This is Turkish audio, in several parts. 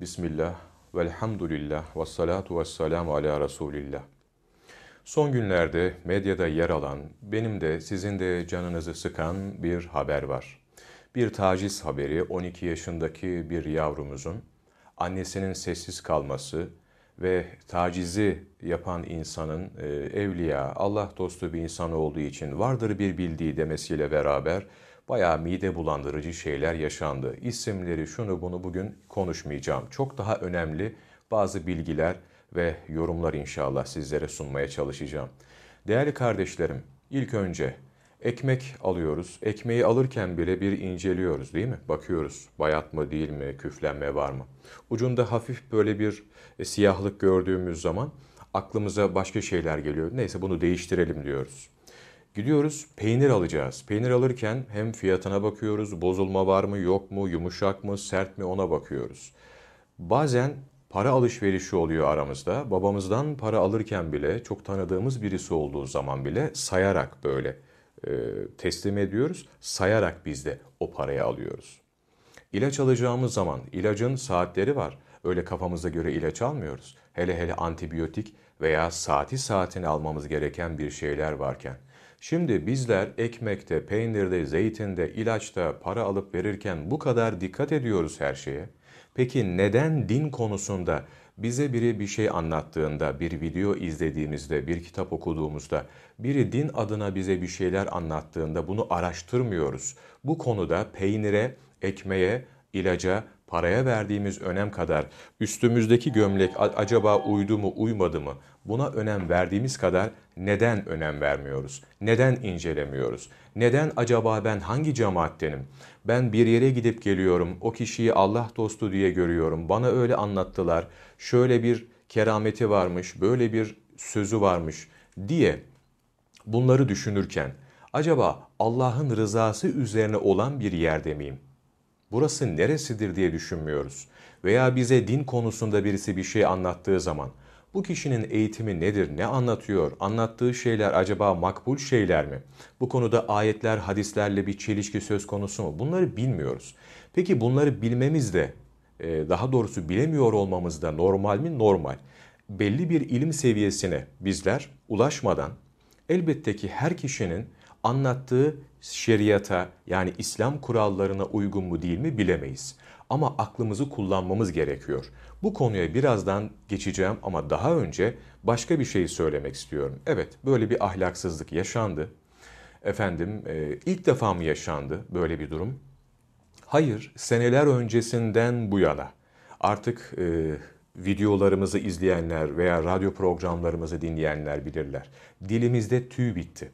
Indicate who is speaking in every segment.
Speaker 1: Bismillah, velhamdülillah, ve salatu ve selamu ala Resulillah. Son günlerde medyada yer alan, benim de sizin de canınızı sıkan bir haber var. Bir taciz haberi 12 yaşındaki bir yavrumuzun annesinin sessiz kalması ve tacizi yapan insanın e, evliya, Allah dostu bir insan olduğu için vardır bir bildiği demesiyle beraber bayağı mide bulandırıcı şeyler yaşandı. İsimleri şunu bunu bugün konuşmayacağım. Çok daha önemli bazı bilgiler ve yorumlar inşallah sizlere sunmaya çalışacağım. Değerli kardeşlerim, ilk önce ekmek alıyoruz. Ekmeği alırken bile bir inceliyoruz değil mi? Bakıyoruz bayat mı değil mi, küflenme var mı? Ucunda hafif böyle bir e, siyahlık gördüğümüz zaman aklımıza başka şeyler geliyor. Neyse bunu değiştirelim diyoruz. Gidiyoruz peynir alacağız. Peynir alırken hem fiyatına bakıyoruz, bozulma var mı yok mu, yumuşak mı, sert mi ona bakıyoruz. Bazen para alışverişi oluyor aramızda. Babamızdan para alırken bile çok tanıdığımız birisi olduğu zaman bile sayarak böyle e, teslim ediyoruz. Sayarak biz de o parayı alıyoruz. İlaç alacağımız zaman ilacın saatleri var. Öyle kafamıza göre ilaç almıyoruz. Hele hele antibiyotik veya saati saatini almamız gereken bir şeyler varken. Şimdi bizler ekmekte, peynirde, zeytinde, ilaçta para alıp verirken bu kadar dikkat ediyoruz her şeye. Peki neden din konusunda bize biri bir şey anlattığında, bir video izlediğimizde, bir kitap okuduğumuzda, biri din adına bize bir şeyler anlattığında bunu araştırmıyoruz? Bu konuda peynire, ekmeğe, ilaca, paraya verdiğimiz önem kadar üstümüzdeki gömlek acaba uydu mu uymadı mı buna önem verdiğimiz kadar neden önem vermiyoruz? Neden incelemiyoruz? Neden acaba ben hangi cemaattenim? Ben bir yere gidip geliyorum, o kişiyi Allah dostu diye görüyorum, bana öyle anlattılar, şöyle bir kerameti varmış, böyle bir sözü varmış diye bunları düşünürken acaba Allah'ın rızası üzerine olan bir yerde miyim? Burası neresidir diye düşünmüyoruz. Veya bize din konusunda birisi bir şey anlattığı zaman bu kişinin eğitimi nedir, ne anlatıyor, anlattığı şeyler acaba makbul şeyler mi? Bu konuda ayetler, hadislerle bir çelişki söz konusu mu? Bunları bilmiyoruz. Peki bunları bilmemiz de, e, daha doğrusu bilemiyor olmamız da normal mi? Normal. Belli bir ilim seviyesine bizler ulaşmadan elbette ki her kişinin anlattığı şeriata yani İslam kurallarına uygun mu değil mi bilemeyiz. Ama aklımızı kullanmamız gerekiyor. Bu konuya birazdan geçeceğim ama daha önce başka bir şey söylemek istiyorum. Evet böyle bir ahlaksızlık yaşandı. Efendim e, ilk defa mı yaşandı böyle bir durum? Hayır seneler öncesinden bu yana artık e, videolarımızı izleyenler veya radyo programlarımızı dinleyenler bilirler. Dilimizde tüy bitti.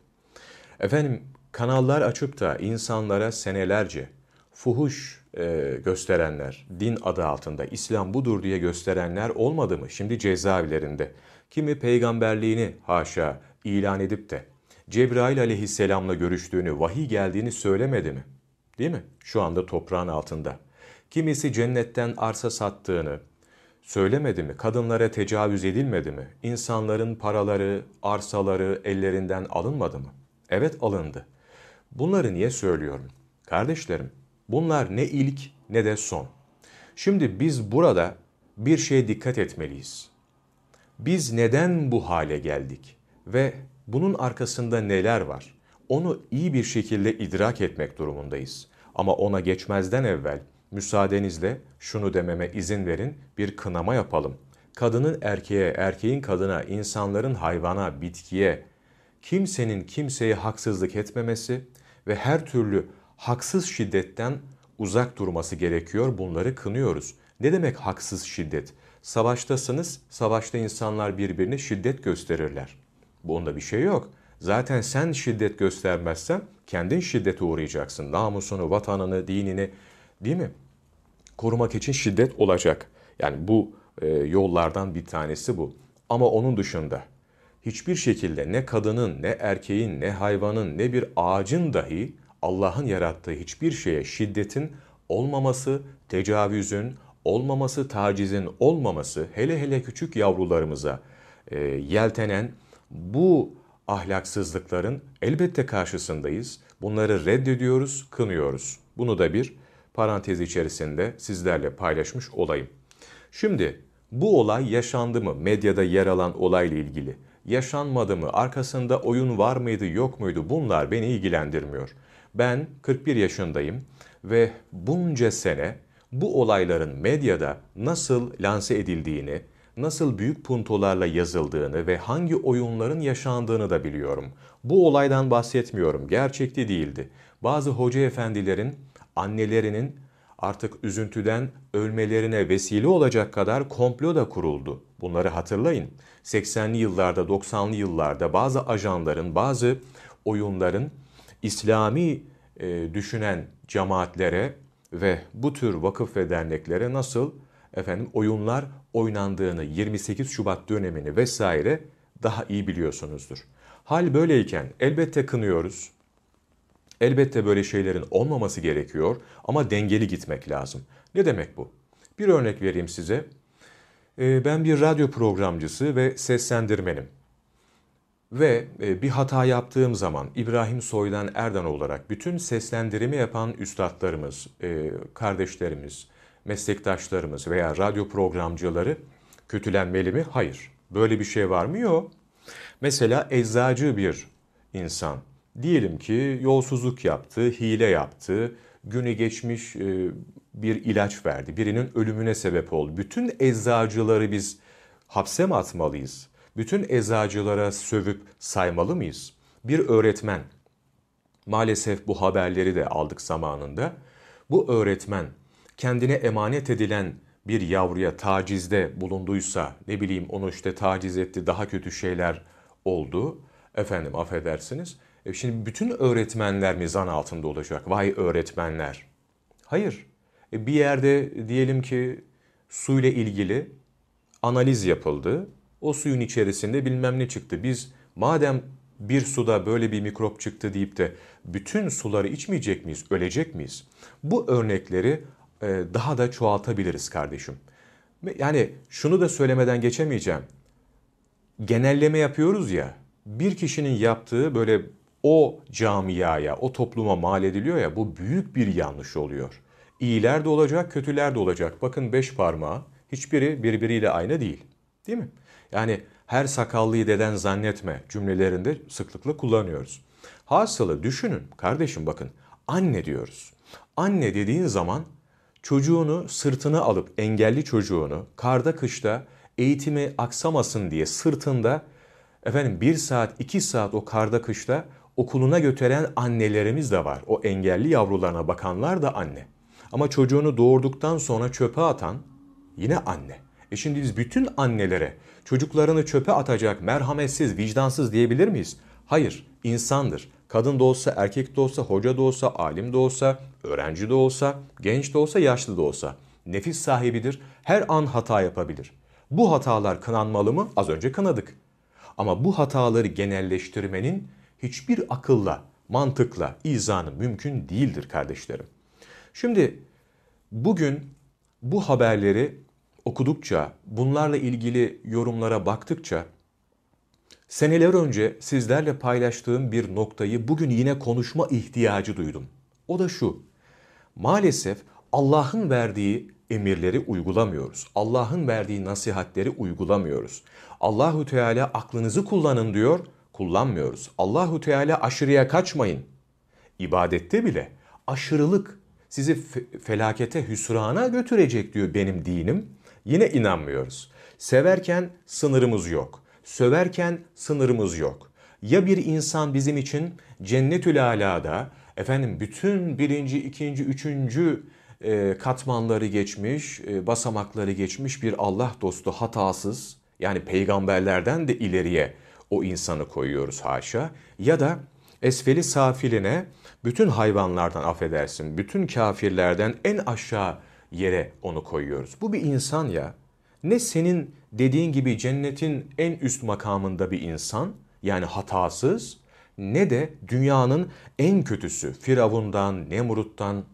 Speaker 1: Efendim kanallar açıp da insanlara senelerce fuhuş e, gösterenler, din adı altında İslam budur diye gösterenler olmadı mı? Şimdi cezaevlerinde. Kimi peygamberliğini haşa ilan edip de Cebrail aleyhisselamla görüştüğünü, vahiy geldiğini söylemedi mi? Değil mi? Şu anda toprağın altında. Kimisi cennetten arsa sattığını söylemedi mi? Kadınlara tecavüz edilmedi mi? İnsanların paraları, arsaları ellerinden alınmadı mı? Evet alındı. Bunları niye söylüyorum? Kardeşlerim, bunlar ne ilk ne de son. Şimdi biz burada bir şeye dikkat etmeliyiz. Biz neden bu hale geldik ve bunun arkasında neler var? Onu iyi bir şekilde idrak etmek durumundayız. Ama ona geçmezden evvel müsaadenizle şunu dememe izin verin, bir kınama yapalım. Kadının erkeğe, erkeğin kadına, insanların hayvana, bitkiye, kimsenin kimseye haksızlık etmemesi ve her türlü haksız şiddetten uzak durması gerekiyor. Bunları kınıyoruz. Ne demek haksız şiddet? Savaştasınız, savaşta insanlar birbirine şiddet gösterirler. Bunda bir şey yok. Zaten sen şiddet göstermezsen kendin şiddete uğrayacaksın. Namusunu, vatanını, dinini değil mi? Korumak için şiddet olacak. Yani bu e, yollardan bir tanesi bu. Ama onun dışında hiçbir şekilde ne kadının, ne erkeğin, ne hayvanın, ne bir ağacın dahi Allah'ın yarattığı hiçbir şeye şiddetin olmaması, tecavüzün olmaması, tacizin olmaması, hele hele küçük yavrularımıza e, yeltenen bu ahlaksızlıkların elbette karşısındayız. Bunları reddediyoruz, kınıyoruz. Bunu da bir parantez içerisinde sizlerle paylaşmış olayım. Şimdi bu olay yaşandı mı? Medyada yer alan olayla ilgili. Yaşanmadı mı? Arkasında oyun var mıydı, yok muydu? Bunlar beni ilgilendirmiyor. Ben 41 yaşındayım ve bunca sene bu olayların medyada nasıl lanse edildiğini, nasıl büyük puntolarla yazıldığını ve hangi oyunların yaşandığını da biliyorum. Bu olaydan bahsetmiyorum. Gerçekti değildi. Bazı hoca efendilerin annelerinin artık üzüntüden ölmelerine vesile olacak kadar komplo da kuruldu. Bunları hatırlayın. 80'li yıllarda, 90'lı yıllarda bazı ajanların, bazı oyunların İslami e, düşünen cemaatlere ve bu tür vakıf ve derneklere nasıl efendim oyunlar oynandığını 28 Şubat dönemini vesaire daha iyi biliyorsunuzdur. Hal böyleyken elbette kınıyoruz. Elbette böyle şeylerin olmaması gerekiyor ama dengeli gitmek lazım. Ne demek bu? Bir örnek vereyim size. Ee, ben bir radyo programcısı ve seslendirmenim. Ve e, bir hata yaptığım zaman İbrahim Soydan Erdan olarak bütün seslendirimi yapan üstadlarımız, e, kardeşlerimiz, meslektaşlarımız veya radyo programcıları kötülenmeli mi? Hayır. Böyle bir şey var mı? Yok. Mesela eczacı bir insan. Diyelim ki yolsuzluk yaptı, hile yaptı, günü geçmiş e, bir ilaç verdi. Birinin ölümüne sebep oldu. Bütün eczacıları biz hapse mi atmalıyız? Bütün eczacılara sövüp saymalı mıyız? Bir öğretmen, maalesef bu haberleri de aldık zamanında. Bu öğretmen kendine emanet edilen bir yavruya tacizde bulunduysa, ne bileyim onu işte taciz etti, daha kötü şeyler oldu. Efendim affedersiniz. E şimdi bütün öğretmenler mi zan altında olacak? Vay öğretmenler. Hayır. E bir yerde diyelim ki suyla ilgili analiz yapıldı. O suyun içerisinde bilmem ne çıktı. Biz madem bir suda böyle bir mikrop çıktı deyip de bütün suları içmeyecek miyiz, ölecek miyiz? Bu örnekleri e, daha da çoğaltabiliriz kardeşim. Yani şunu da söylemeden geçemeyeceğim. Genelleme yapıyoruz ya, bir kişinin yaptığı böyle o camiaya, o topluma mal ediliyor ya bu büyük bir yanlış oluyor. İyiler de olacak, kötüler de olacak. Bakın beş parmağı hiçbiri birbiriyle aynı değil. Değil mi? Yani her sakallıyı deden zannetme cümlelerinde sıklıkla kullanıyoruz. Hasılı düşünün kardeşim bakın anne diyoruz. Anne dediğin zaman çocuğunu sırtına alıp engelli çocuğunu karda kışta eğitimi aksamasın diye sırtında efendim bir saat iki saat o karda kışta okuluna götüren annelerimiz de var. O engelli yavrularına bakanlar da anne. Ama çocuğunu doğurduktan sonra çöpe atan yine anne. E şimdi biz bütün annelere çocuklarını çöpe atacak, merhametsiz, vicdansız diyebilir miyiz? Hayır, insandır. Kadın da olsa, erkek de olsa, hoca da olsa, alim de olsa, öğrenci de olsa, genç de olsa, yaşlı da olsa. Nefis sahibidir, her an hata yapabilir. Bu hatalar kınanmalı mı? Az önce kınadık. Ama bu hataları genelleştirmenin hiçbir akılla, mantıkla izanı mümkün değildir kardeşlerim. Şimdi bugün bu haberleri okudukça, bunlarla ilgili yorumlara baktıkça seneler önce sizlerle paylaştığım bir noktayı bugün yine konuşma ihtiyacı duydum. O da şu. Maalesef Allah'ın verdiği emirleri uygulamıyoruz. Allah'ın verdiği nasihatleri uygulamıyoruz. Allahu Teala aklınızı kullanın diyor, kullanmıyoruz. Allahu Teala aşırıya kaçmayın. İbadette bile aşırılık sizi felakete, hüsrana götürecek diyor benim dinim. Yine inanmıyoruz. Severken sınırımız yok. Söverken sınırımız yok. Ya bir insan bizim için cennetül alada efendim bütün birinci, ikinci, üçüncü e, katmanları geçmiş, e, basamakları geçmiş bir Allah dostu hatasız yani peygamberlerden de ileriye o insanı koyuyoruz haşa ya da esfeli safiline bütün hayvanlardan affedersin, bütün kafirlerden en aşağı yere onu koyuyoruz. Bu bir insan ya. Ne senin dediğin gibi cennetin en üst makamında bir insan yani hatasız ne de dünyanın en kötüsü Firavundan, Nemrut'tan,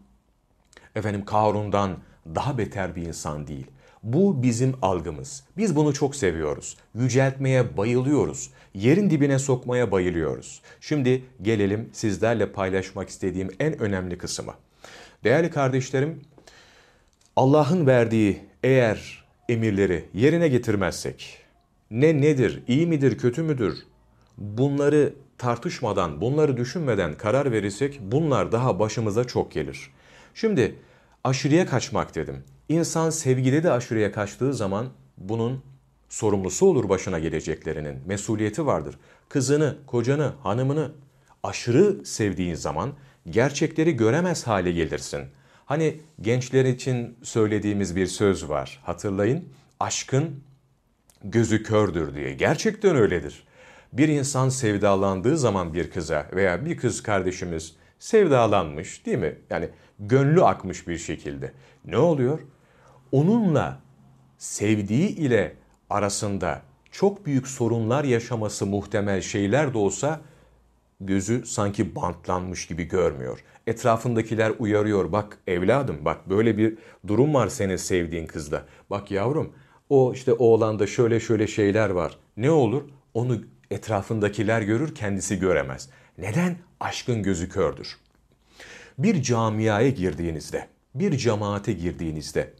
Speaker 1: efendim Karun'dan daha beter bir insan değil. Bu bizim algımız. Biz bunu çok seviyoruz. Yüceltmeye bayılıyoruz. Yerin dibine sokmaya bayılıyoruz. Şimdi gelelim sizlerle paylaşmak istediğim en önemli kısma. Değerli kardeşlerim, Allah'ın verdiği eğer emirleri yerine getirmezsek, ne nedir, iyi midir, kötü müdür, bunları tartışmadan, bunları düşünmeden karar verirsek bunlar daha başımıza çok gelir. Şimdi aşırıya kaçmak dedim. İnsan sevgide de aşırıya kaçtığı zaman bunun sorumlusu olur başına geleceklerinin. Mesuliyeti vardır. Kızını, kocanı, hanımını aşırı sevdiğin zaman gerçekleri göremez hale gelirsin. Hani gençler için söylediğimiz bir söz var. Hatırlayın. Aşkın gözü kördür diye. Gerçekten öyledir. Bir insan sevdalandığı zaman bir kıza veya bir kız kardeşimiz sevdalanmış değil mi? Yani gönlü akmış bir şekilde. Ne oluyor? Onunla sevdiği ile arasında çok büyük sorunlar yaşaması muhtemel şeyler de olsa gözü sanki bantlanmış gibi görmüyor. Etrafındakiler uyarıyor. Bak evladım bak böyle bir durum var senin sevdiğin kızda. Bak yavrum o işte oğlanda şöyle şöyle şeyler var. Ne olur? Onu etrafındakiler görür kendisi göremez. Neden? Aşkın gözü kördür. Bir camiaya girdiğinizde, bir cemaate girdiğinizde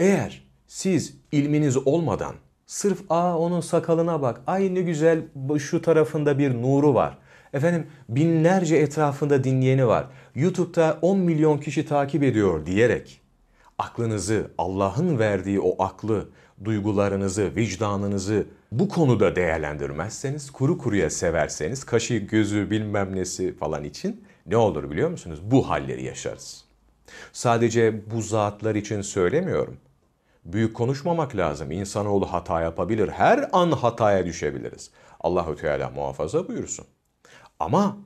Speaker 1: eğer siz ilminiz olmadan sırf aa onun sakalına bak, ay ne güzel şu tarafında bir nuru var. Efendim binlerce etrafında dinleyeni var. YouTube'da 10 milyon kişi takip ediyor diyerek aklınızı, Allah'ın verdiği o aklı, duygularınızı, vicdanınızı bu konuda değerlendirmezseniz, kuru kuruya severseniz, kaşı, gözü bilmem nesi falan için ne olur biliyor musunuz? Bu halleri yaşarız. Sadece bu zatlar için söylemiyorum. Büyük konuşmamak lazım. İnsanoğlu hata yapabilir. Her an hataya düşebiliriz. Allahu Teala muhafaza buyursun. Ama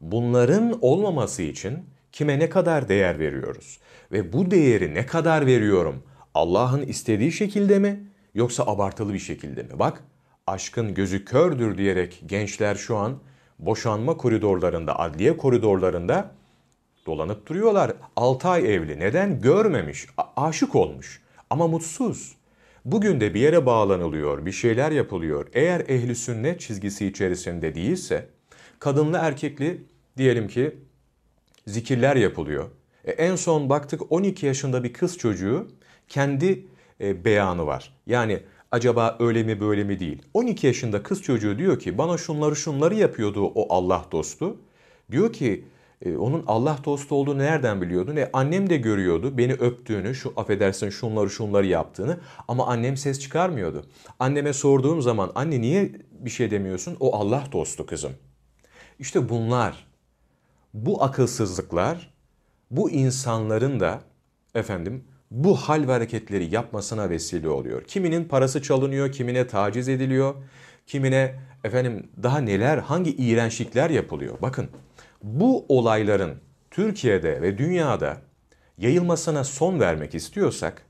Speaker 1: bunların olmaması için kime ne kadar değer veriyoruz ve bu değeri ne kadar veriyorum? Allah'ın istediği şekilde mi yoksa abartılı bir şekilde mi? Bak aşkın gözü kördür diyerek gençler şu an boşanma koridorlarında, adliye koridorlarında dolanıp duruyorlar. 6 ay evli. Neden? Görmemiş, aşık olmuş ama mutsuz. Bugün de bir yere bağlanılıyor, bir şeyler yapılıyor. Eğer ehli sünnet çizgisi içerisinde değilse, kadınlı erkekli diyelim ki zikirler yapılıyor. E, en son baktık 12 yaşında bir kız çocuğu kendi e, beyanı var. Yani acaba öyle mi böyle mi değil. 12 yaşında kız çocuğu diyor ki bana şunları şunları yapıyordu o Allah dostu. Diyor ki e, onun Allah dostu olduğunu nereden biliyordu? Ne annem de görüyordu beni öptüğünü, şu affedersin şunları şunları yaptığını ama annem ses çıkarmıyordu. Anneme sorduğum zaman anne niye bir şey demiyorsun? O Allah dostu kızım. İşte bunlar, bu akılsızlıklar, bu insanların da efendim bu hal ve hareketleri yapmasına vesile oluyor. Kiminin parası çalınıyor, kimine taciz ediliyor, kimine efendim daha neler, hangi iğrençlikler yapılıyor. Bakın bu olayların Türkiye'de ve dünyada yayılmasına son vermek istiyorsak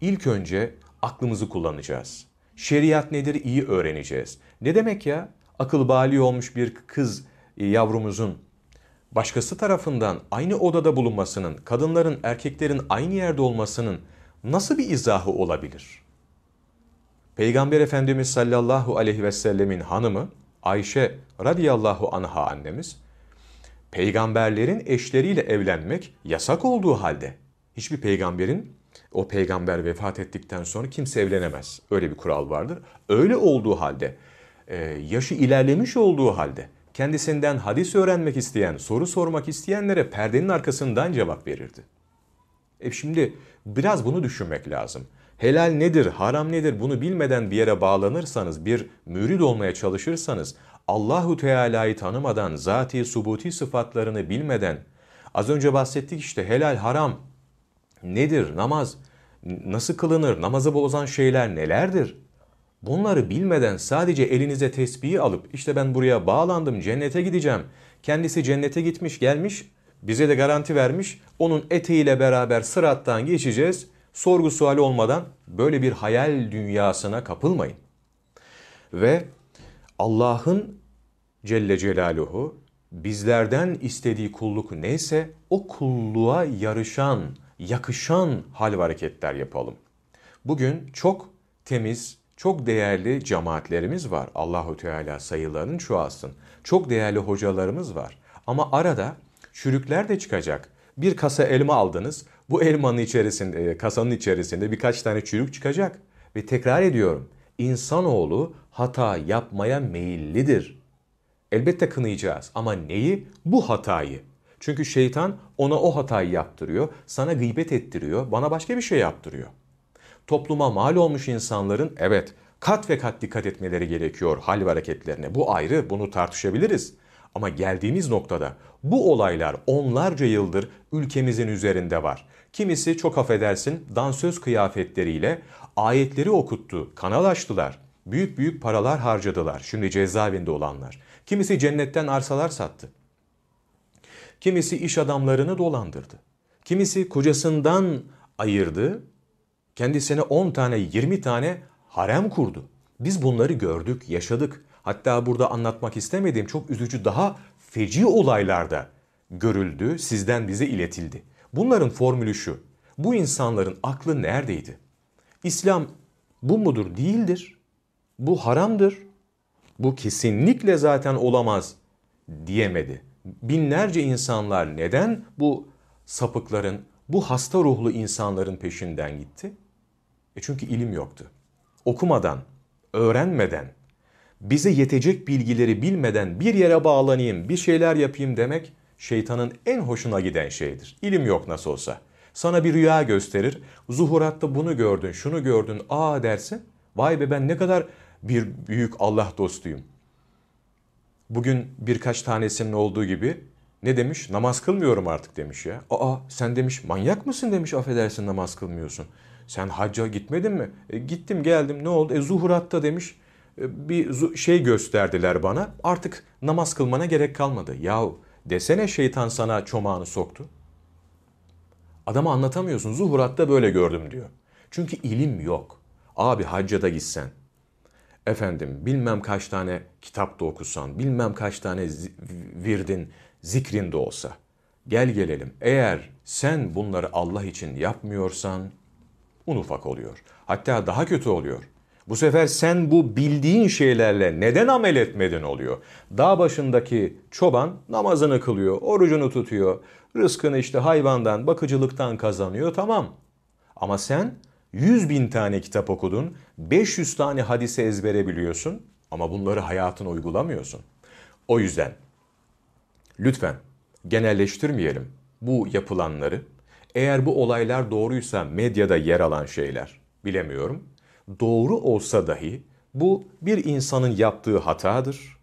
Speaker 1: ilk önce aklımızı kullanacağız. Şeriat nedir iyi öğreneceğiz. Ne demek ya? Akıl bali olmuş bir kız e, yavrumuzun başkası tarafından aynı odada bulunmasının, kadınların, erkeklerin aynı yerde olmasının nasıl bir izahı olabilir? Peygamber Efendimiz sallallahu aleyhi ve sellemin hanımı Ayşe radıyallahu anha annemiz peygamberlerin eşleriyle evlenmek yasak olduğu halde hiçbir peygamberin o peygamber vefat ettikten sonra kimse evlenemez. Öyle bir kural vardır. Öyle olduğu halde, e, yaşı ilerlemiş olduğu halde kendisinden hadis öğrenmek isteyen, soru sormak isteyenlere perdenin arkasından cevap verirdi. E şimdi biraz bunu düşünmek lazım. Helal nedir, haram nedir bunu bilmeden bir yere bağlanırsanız, bir mürid olmaya çalışırsanız, Allahu Teala'yı tanımadan, zati subuti sıfatlarını bilmeden, az önce bahsettik işte helal haram nedir, namaz nasıl kılınır, namazı bozan şeyler nelerdir? Bunları bilmeden sadece elinize tesbihi alıp işte ben buraya bağlandım cennete gideceğim. Kendisi cennete gitmiş gelmiş bize de garanti vermiş. Onun eteğiyle beraber sırattan geçeceğiz. Sorgu suali olmadan böyle bir hayal dünyasına kapılmayın. Ve Allah'ın Celle Celaluhu bizlerden istediği kulluk neyse o kulluğa yarışan, yakışan hal ve hareketler yapalım. Bugün çok temiz, çok değerli cemaatlerimiz var. Allahu Teala sayılarının çoğalsın. Çok değerli hocalarımız var. Ama arada çürükler de çıkacak. bir kasa elma aldınız. Bu elmanın içerisinde, e, kasanın içerisinde birkaç tane çürük çıkacak. Ve tekrar ediyorum, insanoğlu hata yapmaya meyillidir. Elbette kınayacağız ama neyi? Bu hatayı. Çünkü şeytan ona o hatayı yaptırıyor, sana gıybet ettiriyor, bana başka bir şey yaptırıyor. Topluma mal olmuş insanların evet kat ve kat dikkat etmeleri gerekiyor hal ve hareketlerine. Bu ayrı, bunu tartışabiliriz. Ama geldiğimiz noktada bu olaylar onlarca yıldır ülkemizin üzerinde var. Kimisi çok affedersin dansöz kıyafetleriyle ayetleri okuttu, kanal açtılar. Büyük büyük paralar harcadılar şimdi cezaevinde olanlar. Kimisi cennetten arsalar sattı. Kimisi iş adamlarını dolandırdı. Kimisi kocasından ayırdı. Kendisine 10 tane 20 tane harem kurdu. Biz bunları gördük, yaşadık. Hatta burada anlatmak istemediğim çok üzücü daha feci olaylarda görüldü, sizden bize iletildi. Bunların formülü şu. Bu insanların aklı neredeydi? İslam bu mudur? Değildir. Bu haramdır. Bu kesinlikle zaten olamaz diyemedi. Binlerce insanlar neden bu sapıkların, bu hasta ruhlu insanların peşinden gitti? E çünkü ilim yoktu. Okumadan, öğrenmeden, bize yetecek bilgileri bilmeden bir yere bağlanayım, bir şeyler yapayım demek şeytanın en hoşuna giden şeydir. İlim yok nasıl olsa. Sana bir rüya gösterir. Zuhuratta bunu gördün, şunu gördün, aa dersin. Vay be ben ne kadar bir büyük Allah dostuyum. Bugün birkaç tanesinin olduğu gibi ne demiş? Namaz kılmıyorum artık demiş ya. Aa sen demiş manyak mısın demiş affedersin namaz kılmıyorsun. Sen hacca gitmedin mi? E, gittim geldim ne oldu? E zuhuratta demiş e, bir şey gösterdiler bana. Artık namaz kılmana gerek kalmadı. Yahu desene şeytan sana çomağını soktu. Adama anlatamıyorsun. Zuhuratta böyle gördüm diyor. Çünkü ilim yok. Abi hacca da gitsen. Efendim bilmem kaç tane kitap da okusan, bilmem kaç tane virdin, zikrin de olsa. Gel gelelim. Eğer sen bunları Allah için yapmıyorsan un ufak oluyor. Hatta daha kötü oluyor. Bu sefer sen bu bildiğin şeylerle neden amel etmedin oluyor. Dağ başındaki çoban namazını kılıyor, orucunu tutuyor, rızkını işte hayvandan, bakıcılıktan kazanıyor tamam. Ama sen 100 bin tane kitap okudun, 500 tane hadise ezbere biliyorsun ama bunları hayatına uygulamıyorsun. O yüzden lütfen genelleştirmeyelim bu yapılanları. Eğer bu olaylar doğruysa medyada yer alan şeyler bilemiyorum doğru olsa dahi bu bir insanın yaptığı hatadır.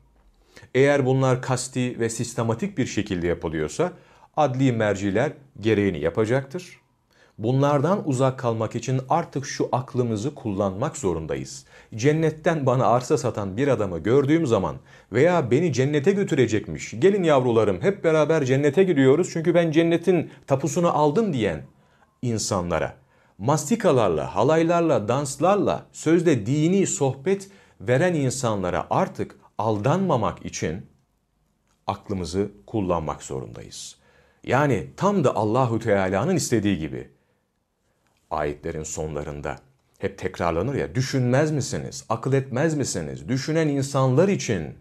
Speaker 1: Eğer bunlar kasti ve sistematik bir şekilde yapılıyorsa adli merciler gereğini yapacaktır. Bunlardan uzak kalmak için artık şu aklımızı kullanmak zorundayız. Cennetten bana arsa satan bir adamı gördüğüm zaman veya beni cennete götürecekmiş, gelin yavrularım hep beraber cennete gidiyoruz çünkü ben cennetin tapusunu aldım diyen insanlara mastikalarla, halaylarla, danslarla sözde dini sohbet veren insanlara artık aldanmamak için aklımızı kullanmak zorundayız. Yani tam da Allahu Teala'nın istediği gibi ayetlerin sonlarında hep tekrarlanır ya düşünmez misiniz? Akıl etmez misiniz? Düşünen insanlar için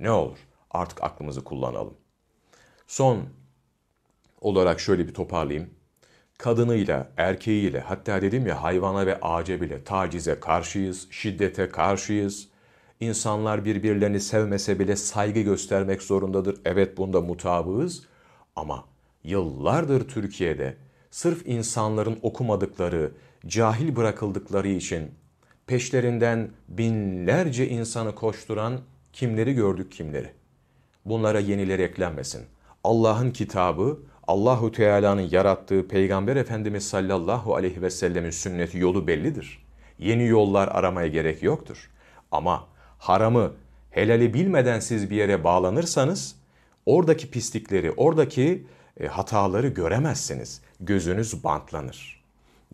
Speaker 1: ne olur? Artık aklımızı kullanalım. Son olarak şöyle bir toparlayayım kadınıyla, erkeğiyle hatta dedim ya hayvana ve ağaca bile tacize karşıyız, şiddete karşıyız. İnsanlar birbirlerini sevmese bile saygı göstermek zorundadır. Evet bunda mutabığız ama yıllardır Türkiye'de sırf insanların okumadıkları, cahil bırakıldıkları için peşlerinden binlerce insanı koşturan kimleri gördük kimleri. Bunlara yenileri eklenmesin. Allah'ın kitabı Allahu Teala'nın yarattığı Peygamber Efendimiz sallallahu aleyhi ve sellemin sünneti yolu bellidir. Yeni yollar aramaya gerek yoktur. Ama haramı, helali bilmeden siz bir yere bağlanırsanız oradaki pislikleri, oradaki e, hataları göremezsiniz. Gözünüz bantlanır.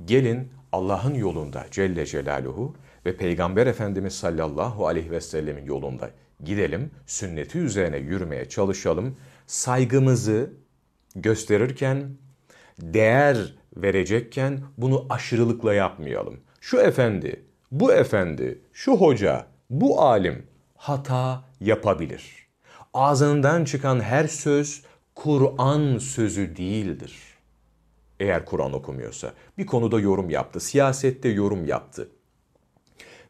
Speaker 1: Gelin Allah'ın yolunda Celle Celaluhu ve Peygamber Efendimiz sallallahu aleyhi ve sellemin yolunda gidelim, sünneti üzerine yürümeye çalışalım. Saygımızı, gösterirken, değer verecekken bunu aşırılıkla yapmayalım. Şu efendi, bu efendi, şu hoca, bu alim hata yapabilir. Ağzından çıkan her söz Kur'an sözü değildir. Eğer Kur'an okumuyorsa. Bir konuda yorum yaptı, siyasette yorum yaptı.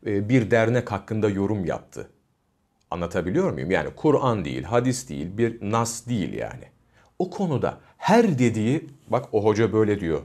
Speaker 1: Ee, bir dernek hakkında yorum yaptı. Anlatabiliyor muyum? Yani Kur'an değil, hadis değil, bir nas değil yani. O konuda her dediği, bak o hoca böyle diyor,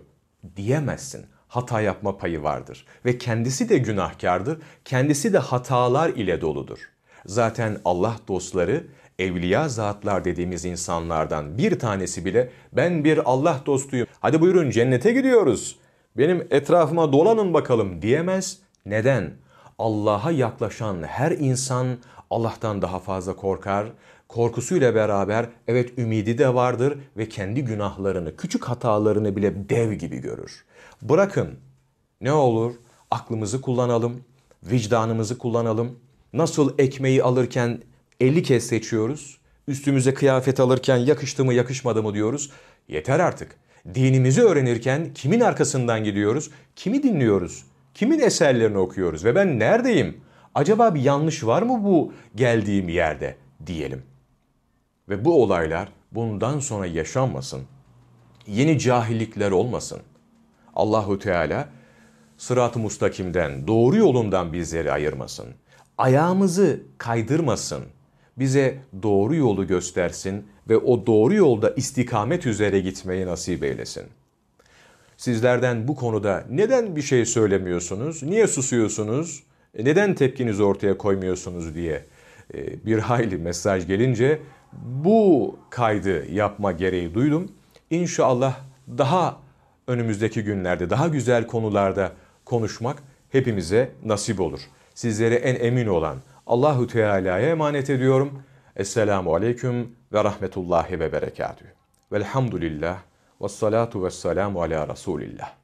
Speaker 1: diyemezsin. Hata yapma payı vardır. Ve kendisi de günahkardır, kendisi de hatalar ile doludur. Zaten Allah dostları, evliya zatlar dediğimiz insanlardan bir tanesi bile ben bir Allah dostuyum, hadi buyurun cennete gidiyoruz, benim etrafıma dolanın bakalım diyemez. Neden? Allah'a yaklaşan her insan Allah'tan daha fazla korkar. Korkusuyla beraber evet ümidi de vardır ve kendi günahlarını, küçük hatalarını bile dev gibi görür. Bırakın ne olur aklımızı kullanalım, vicdanımızı kullanalım. Nasıl ekmeği alırken 50 kez seçiyoruz, üstümüze kıyafet alırken yakıştı mı yakışmadı mı diyoruz. Yeter artık. Dinimizi öğrenirken kimin arkasından gidiyoruz, kimi dinliyoruz, kimin eserlerini okuyoruz ve ben neredeyim? Acaba bir yanlış var mı bu geldiğim yerde diyelim. Ve bu olaylar bundan sonra yaşanmasın. Yeni cahillikler olmasın. Allahu Teala sırat-ı mustakimden, doğru yolundan bizleri ayırmasın. Ayağımızı kaydırmasın. Bize doğru yolu göstersin ve o doğru yolda istikamet üzere gitmeyi nasip eylesin. Sizlerden bu konuda neden bir şey söylemiyorsunuz? Niye susuyorsunuz? E, neden tepkinizi ortaya koymuyorsunuz diye e, bir hayli mesaj gelince bu kaydı yapma gereği duydum. İnşallah daha önümüzdeki günlerde daha güzel konularda konuşmak hepimize nasip olur. Sizlere en emin olan Allahu Teala'ya emanet ediyorum. Esselamu aleyküm ve rahmetullahi ve berekatühü. Velhamdülillah ve salatu ve selamu ala Resulillah.